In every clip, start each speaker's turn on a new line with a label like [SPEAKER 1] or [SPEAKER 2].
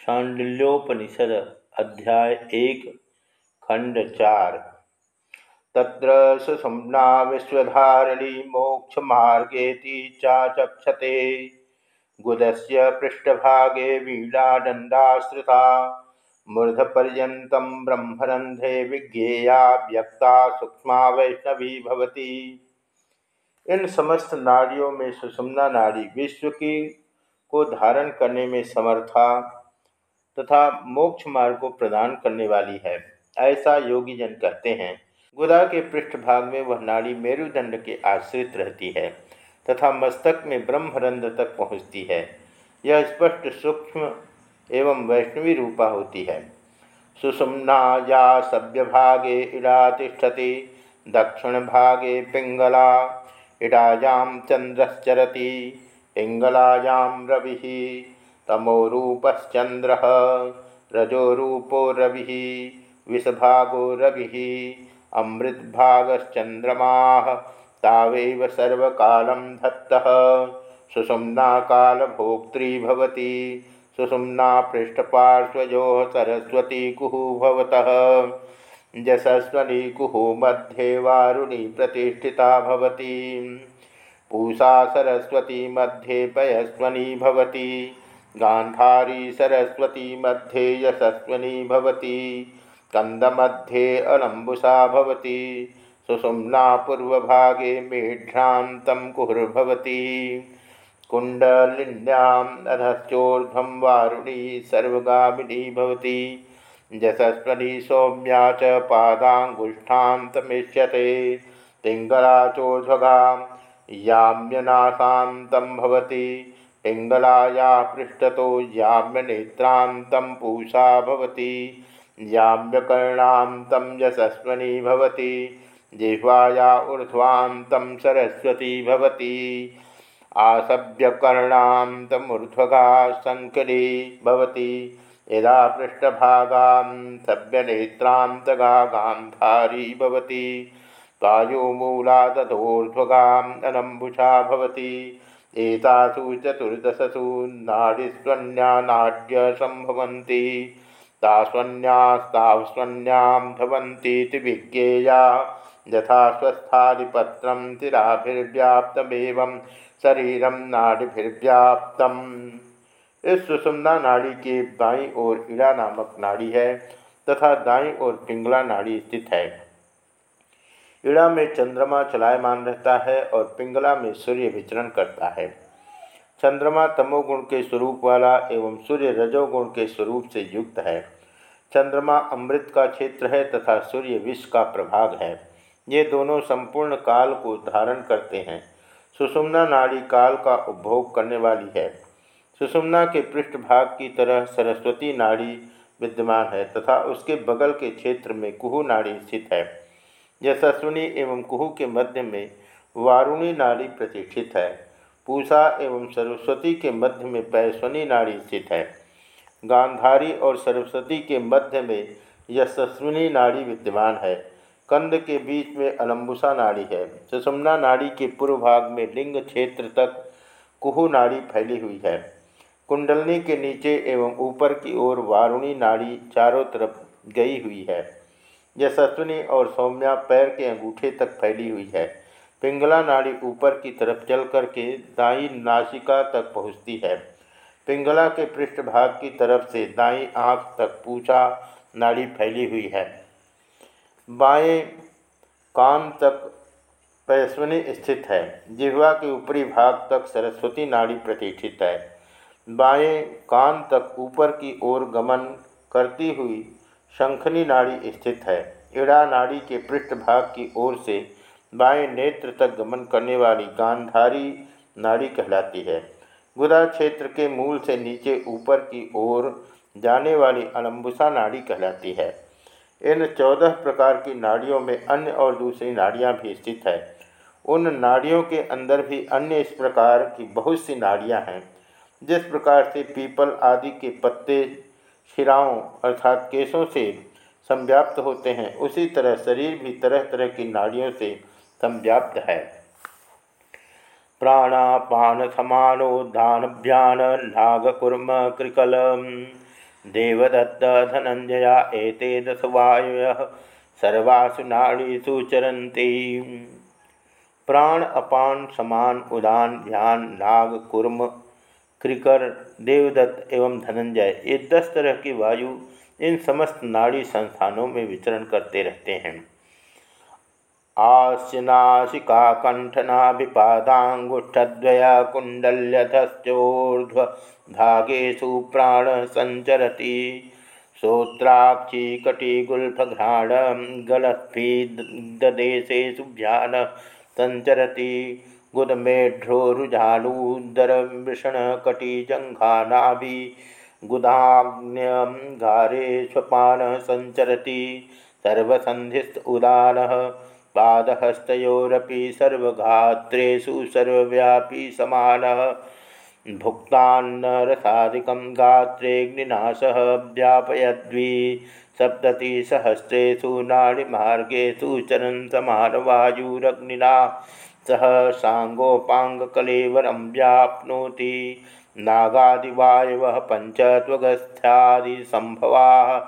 [SPEAKER 1] शाण्डिल्योपनिषद अध्याय एक, खंड चार। तत्र सुषुम्ना विश्वधारिणी मोक्षमार्गेति चाचक्षते गुदस्य पृष्ठभागे वीणादण्डाश्रिता मूर्धपर्यन्तं ब्रह्मरन्ध्रे विज्ञेया व्यक्ता सूक्ष्मा वैष्णवी भवती। इन समस्त नाड़ियों में सुषुम्ना नाड़ी विश्व की को धारण करने में समर्था। तथा मोक्ष मार्ग को प्रदान करने वाली है। ऐसा योगी जन कहते हैं। गुदा के पृष्ठभाग में वह नाड़ी मेरुदंड के आश्रित रहती है तथा मस्तक में ब्रह्मरंध्र तक पहुँचती है। यह स्पष्ट सूक्ष्म एवं वैष्णवी रूपा होती है। सुषुम्ना या सभ्य भागे इड़ा तिष्ठति, दक्षिण भागे पिंगला, इडायां चंद्रश्चरती पिंगलायां रवि। तमोरूपश्चंद्र रजोरूपो रवि, विषभागो रवि, अमृतभागश्चंद्रमा। तावैव सर्वकालं दत्तः सुषुम्नाकालभोक्त्री भवति। सुषुम्ना पृष्ठपार्श्वयोः सरस्वती कुहु भवतः। जसस्वनी कुहु मध्ये वारुणी प्रतिष्ठिता पूषा सरस्वती मध्ये पयस्वनी गांधारी सरस्वती मध्ये यशस्वनी भवती कंदमध्ये अलम्बुसा भवती, सुषुम्ना पूर्वभागे मेढ्रान्तं कुहुर्भवती कुण्डलिन्याम् अधश्चोर्ध्वं वारुणी सर्वगामिनी भवती, यशस्वनी सौम्या च पादाङ्गुष्ठान्तमिष्यते पिङ्गला चोर्ध्वगा याम्यनाशान्तं भवति। पिंगलाया पृष्ठतो याम्यनेत्रान्तं पूषा भवति याम्यकर्णान्तं यशस्वनी भवति, जिह्वाया ऊर्ध्वान्तं सरस्वती भवति आसभ्यकर्णान्तमूर्ध्वगा शङ्करी भवति, यदा पृष्ठभागां सभ्यनेत्रान्तगा गान्धारी भवति वायुमूलादधोर्ध्वगाम् अनम्बुषा भवति एतासु चतुर्दशसु नाडीस्वन्या नाड्यसम्भवन्ति तास्वन्यास्तावस्वन्यां भवन्तीति विज्ञेया। यथा स्वस्थादिपत्रं तिराभिर्व्याप्तमेवं शरीरं नाड़िभिर्व्याप्तम् इस सुषुम्ना नाड़ी के दाई ओर इड़ा नामक नाड़ी है तथा दाई ओर पिंगला नाड़ी स्थित है। इड़ा में चंद्रमा चलायमान रहता है और पिंगला में सूर्य विचरण करता है। चंद्रमा तमोगुण के स्वरूप वाला एवं सूर्य रजोगुण के स्वरूप से युक्त है। चंद्रमा अमृत का क्षेत्र है तथा सूर्य विश्व का प्रभाग है। ये दोनों संपूर्ण काल को धारण करते हैं। सुषुम्ना नाड़ी काल का उपभोग करने वाली है। सुषुम्ना के पृष्ठभाग की तरह सरस्वती नाड़ी विद्यमान है तथा उसके बगल के क्षेत्र में कुहू नाड़ी स्थित है। यशस्विनी एवं कुहू के मध्य में वारुणी नाड़ी प्रतिष्ठित है। पूषा एवं सरस्वती के मध्य में पैस्वनी नाड़ी स्थित है। गांधारी और सरस्वती के मध्य में यशस्विनी नाड़ी विद्यमान है। कंद के बीच में अलम्बुसा नाड़ी है। सुषुम्ना नाड़ी के पूर्व भाग में लिंग क्षेत्र तक कुहू नाड़ी फैली हुई है। कुंडलनी के नीचे एवं ऊपर की ओर वारुणी नाड़ी चारों तरफ़ गई हुई है। यशस्विनी और सौम्या पैर के अंगूठे तक फैली हुई है। पिंगला नाड़ी ऊपर की तरफ़ चल करके दाई नासिका तक पहुँचती है। पिंगला के पृष्ठभाग की तरफ़ से दाई आँख तक पूछा नाड़ी फैली हुई है। बाएँ कान तक पैस्वनी स्थित है। जिह्वा के ऊपरी भाग तक सरस्वती नाड़ी प्रतिष्ठित है। बाएँ कान तक ऊपर की ओर गमन करती हुई शंखनी नाड़ी स्थित है। इड़ा नाड़ी के पृष्ठभाग की ओर से बाएँ नेत्र तक गमन करने वाली गांधारी नाड़ी कहलाती है। गुदा क्षेत्र के मूल से नीचे ऊपर की ओर जाने वाली अलम्बुसा नाड़ी कहलाती है। इन चौदह प्रकार की नाड़ियों में अन्य और दूसरी नाड़ियाँ भी स्थित है। उन नाड़ियों के अंदर भी अन्य इस प्रकार की बहुत सी नाड़ियाँ हैं। जिस प्रकार से पीपल आदि के पत्ते शिराओं अर्थात केशों से संव्याप्त होते हैं। उसी तरह शरीर भी तरह तरह की नाड़ियों से संव्याप्त है। प्राणापान समानो दान भ्यान नागकुर्म कृकल देवदत्त धनंजया एते दश वायु सर्वासु नाड़ीसु चरती प्राण अपान समान उदान ध्यान नाग कुर्म क्रिकर, देवदत्त एवं धनंजय ये दस तरह की वायु इन समस्त नाड़ी संस्थानों में विचरण करते रहते हैं। आस्यनाशिका कंठनाभिपादांगुष्ठद्वय कुंडल्यथश्चोर्ध्व भागेशु प्राण संचरती। श्रोत्राक्षी कटिगुल्फघ्राण गलस्फीदेशेषु भ्यान संचरती। गुदमेढ्रोरुजालूदरवृषणकटिजङ्घानाभि गुदाग्न्यंगारे स्वपान संचरती सर्वसंधिस्त उदानः पादहस्तोरपि सर्वघात्रेषु सर्वव्यापी समानः भुक्तान्नरसादिकं गात्रेऽग्निनाशः व्यापयद्वि सप्ततिसहस्रेषु नाडिमार्गेषु चरन् समानवायुरग्निना सह साङ्गोपाङ्गकलेवरं व्याप्नोति। नागादिवायवः पञ्चत्वगस्थ्यादिसम्भवाः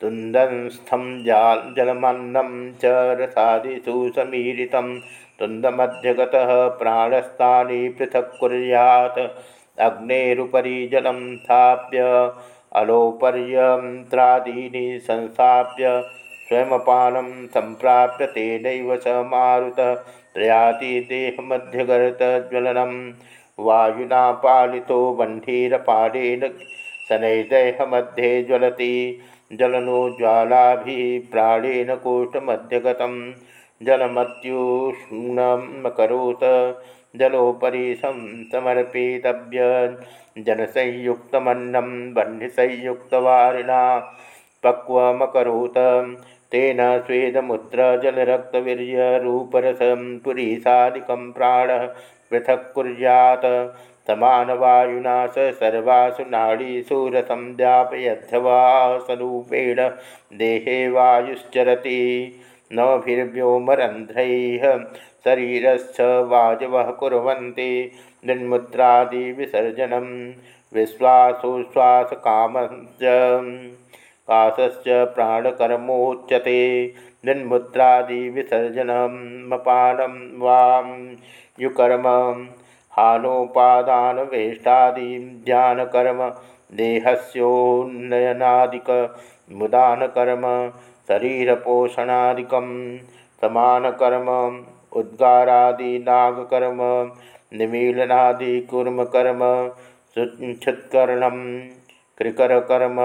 [SPEAKER 1] तुन्दंस्थं जाल जलमन्नं च रसादिषु समीरितं। तुन्दमध्यगतः प्राणस्थानि पृथक् कुर्यात्। अग्नेरुपरि जलं स्थाप्य। अलोपर्यन्त्रादीनि संस्थाप्य। स्वयंपानं सम्प्राप्य तेनैव स मारुत। त्रयाति देहमध्यगर्तज्वलनं वायुना पालितो बन्धीरपालेन शनैर्देहमध्ये ज्वलति। जलनो ज्वालाभिः प्राणेन कोष्ठमध्यगतं। जलमत्युष्णमकरोत् जलोपरि समर्पितव्य। जनसंयुक्तमन्नं बह्निसंयुक्तवारिणा पक्वमकरोत्। तेन स्वेदमुत्रजलरक्तवीर्यरूपरसं पुरीसादिकं प्राणः पृथक् कुर्यात्। समानवायुना स सर्वासु नाड़ीषु रसं व्यापयध्यवा स्वरूपेण देहे वायुश्चरति। नवभिर्व्योमरन्ध्रैः शरीरश्च वाजवः कुर्वन्ति। निर्मुत्रादिविसर्जनं विश्वासोश्वासकामश्च काशश्च प्राणकर्मोच्यते। निर्मुत्रादिविसर्जनमपानं वां युकर्म हानोपादानवेष्टादीं ध्यानकर्म देहस्योन्नयनादिकमुदानकर्म शरीरपोषणादिकं समानकर्म उद्गारादिनागकर्म निमीलनादिकूर्मकर्म क्षुत्कर्णं कृकरकर्म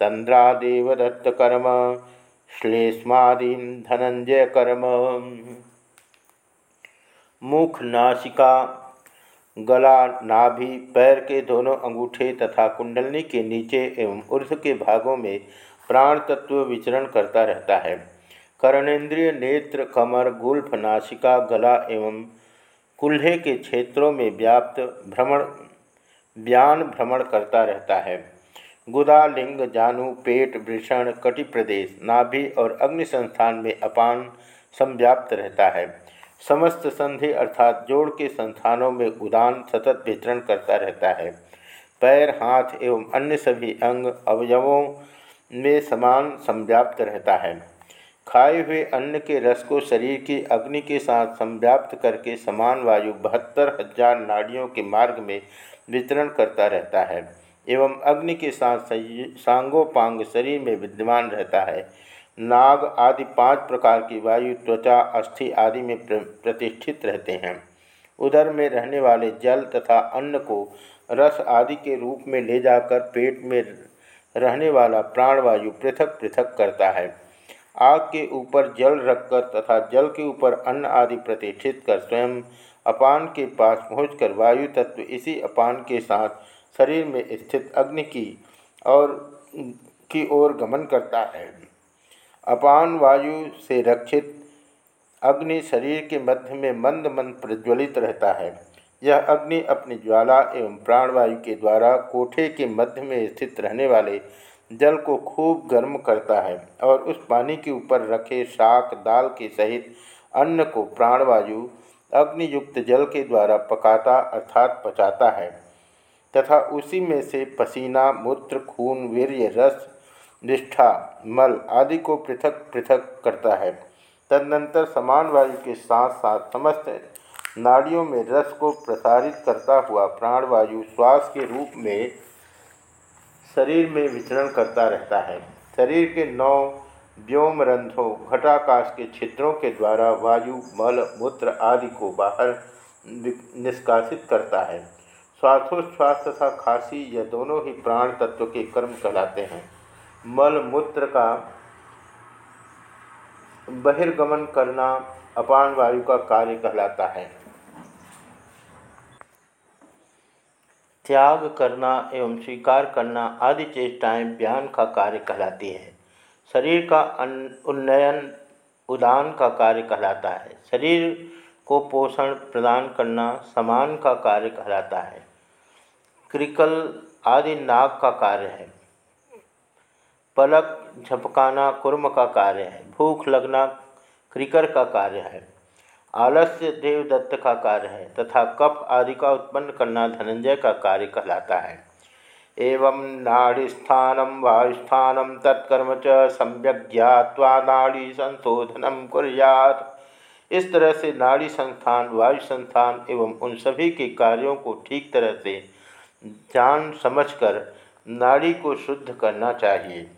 [SPEAKER 1] तंद्रादेवदत्तकर्म श्लेष्मादीन धनंजयकर्म मुख नासिका गला नाभि पैर के दोनों अंगूठे तथा कुंडलनी के नीचे एवं ऊर्ध के भागों में प्राण तत्व विचरण करता रहता है। कर्णेन्द्रिय नेत्र, कमर, गुल्फ, नासिका, गला एवं कुल्हे के क्षेत्रों में व्याप्त भ्रमण व्यान भ्रमण करता रहता है। गुदा लिंग जानु, पेट वृषण कटि प्रदेश, नाभि और अग्नि संस्थान में अपान संव्याप्त रहता है। समस्त संधि अर्थात जोड़ के संस्थानों में उदान सतत वितरण करता रहता है। पैर, हाथ एवं अन्य सभी अंग अवयवों में समान संव्याप्त रहता है। खाए हुए अन्न के रस को शरीर की अग्नि के साथ संव्याप्त करके समान वायु बहत्तर हज़ार नाड़ियों के मार्ग में वितरण करता रहता है। एवं अग्नि के साथ सांगोपांग शरीर में विद्यमान रहता है। नाग आदि पाँच प्रकार की वायु, त्वचा, अस्थि आदि में प्रतिष्ठित रहते हैं। उदर में रहने वाले जल तथा अन्न को रस आदि के रूप में ले जाकर पेट में रहने वाला प्राणवायु पृथक पृथक करता है। आग के ऊपर जल रखकर तथा जल के ऊपर अन्न आदि प्रतिष्ठित कर स्वयं अपान के पास पहुंचकर वायु तत्व इसी अपान के साथ शरीर में स्थित अग्नि की और की ओर गमन करता है। अपान वायु से रक्षित अग्नि शरीर के मध्य में मंद मंद प्रज्वलित रहता है। यह अग्नि अपनी ज्वाला एवं प्राणवायु के द्वारा कोठे के मध्य में स्थित रहने वाले जल को खूब गर्म करता है और उस पानी के ऊपर रखे शाक दाल के सहित अन्न को प्राणवायु अग्नियुक्त जल के द्वारा पकाता अर्थात पचाता है। तथा उसी में से पसीना, मूत्र, खून, वीर्य, रस, निष्ठा, मल आदि को पृथक पृथक करता है। तदनंतर समान वायु के साथ साथ समस्त नाड़ियों में रस को प्रसारित करता हुआ प्राणवायु श्वास के रूप में शरीर में विचरण करता रहता है। शरीर के नौ व्योम रंध्रों घटाकाश के छिद्रों के द्वारा वायु, मल, मूत्र आदि को बाहर निष्कासित करता है। श्वासोच्छ्वास तथा खांसी यह दोनों ही प्राण तत्व के कर्म कहलाते हैं। मल मूत्र का बहिर्गमन करना अपान वायु का कार्य कहलाता है। त्याग करना एवं स्वीकार करना आदि चेष्टाएँ बयान का कार्य कहलाती है। शरीर का उन्नयन, उदान का कार्य कहलाता है। शरीर को पोषण प्रदान करना समान का कार्य कहलाता है। क्रिकल आदि नाग का कार्य है। पलक झपकाना, कुर्म का कार्य है। भूख लगना क्रिकर का कार्य है। आलस्य देवदत्त का कार्य है तथा कप आदि का उत्पन्न करना धनंजय का कार्य कहलाता है। एवं नाड़ीस्थान वायुस्थान तत्कर्म च सम्यक ज्ञावा नाड़ी संशोधन कुरियात। इस तरह से नाड़ी संस्थान, वायु संस्थान एवं उन सभी के कार्यों को ठीक तरह से जान समझकर नाड़ी को शुद्ध करना चाहिए।